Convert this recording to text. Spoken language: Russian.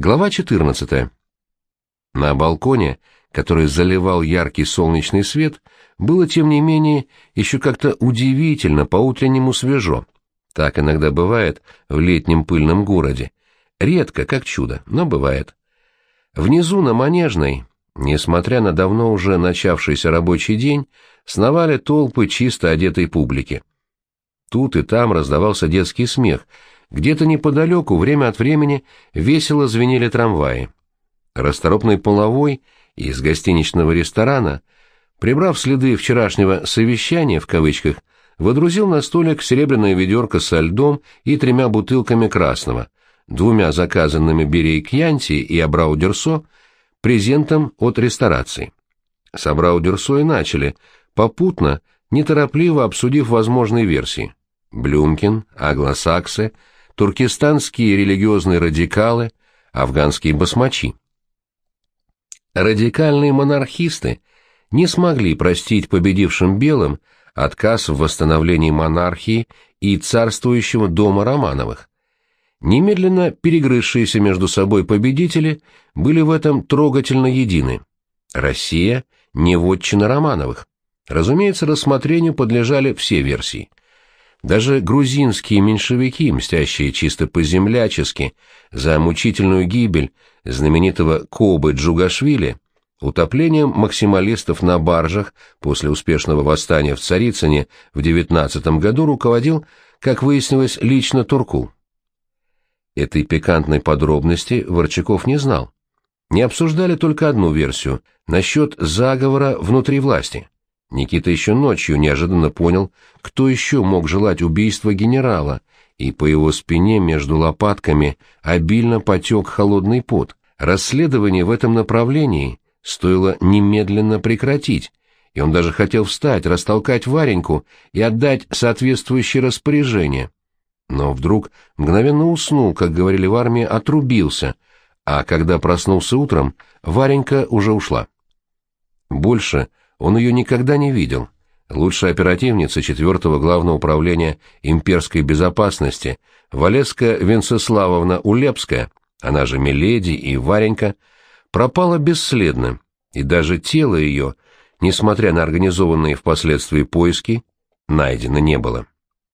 Глава 14. На балконе, который заливал яркий солнечный свет, было, тем не менее, еще как-то удивительно по-утреннему свежо. Так иногда бывает в летнем пыльном городе. Редко, как чудо, но бывает. Внизу на Манежной, несмотря на давно уже начавшийся рабочий день, сновали толпы чисто одетой публики. Тут и там раздавался детский смех — где-то неподалеку время от времени весело звенели трамваи. Расторопный половой из гостиничного ресторана, прибрав следы вчерашнего «совещания» в кавычках, водрузил на столик серебряное ведерко со льдом и тремя бутылками красного, двумя заказанными Берей Кьянти и Абрау Дюрсо, презентом от ресторации. С Абрау Дюрсо и начали, попутно, неторопливо обсудив возможные версии. Блюмкин, аглосаксы — туркестанские религиозные радикалы, афганские басмачи. Радикальные монархисты не смогли простить победившим белым отказ в восстановлении монархии и царствующего дома Романовых. Немедленно перегрызшиеся между собой победители были в этом трогательно едины. Россия – не вотчина Романовых. Разумеется, рассмотрению подлежали все версии. Даже грузинские меньшевики, мстящие чисто по-землячески за мучительную гибель знаменитого Кобы Джугашвили, утоплением максималистов на баржах после успешного восстания в Царицыне в 19 году руководил, как выяснилось, лично Туркул. Этой пикантной подробности Ворчаков не знал. Не обсуждали только одну версию насчет заговора внутри власти. Никита еще ночью неожиданно понял, кто еще мог желать убийства генерала, и по его спине между лопатками обильно потек холодный пот. Расследование в этом направлении стоило немедленно прекратить, и он даже хотел встать, растолкать Вареньку и отдать соответствующее распоряжение. Но вдруг мгновенно уснул, как говорили в армии, отрубился, а когда проснулся утром, Варенька уже ушла. Больше он ее никогда не видел. Лучшая оперативница четвертого главного управления имперской безопасности Валеска Венцеславовна Улепская, она же Миледи и Варенька, пропала бесследно, и даже тело ее, несмотря на организованные впоследствии поиски, найдено не было.